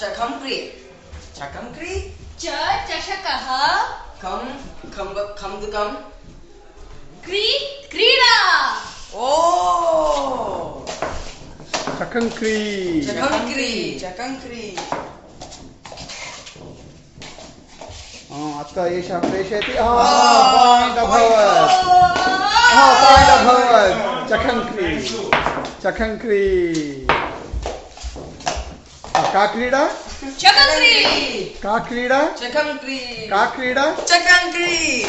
चखंक्री चखंक्री च चषकः खम खम खमदुकम क्री क्रीडा ओ चकंक्री चखंक्री चखंक्री आता एषः प्रेषयति पायिण्ट् अभवत् पायिण्ट् अभवत् चखंक्री चखंक्री का क्रीडा? चकक्री का क्रीडा? चखंक्री का क्रीडा? चखंक्री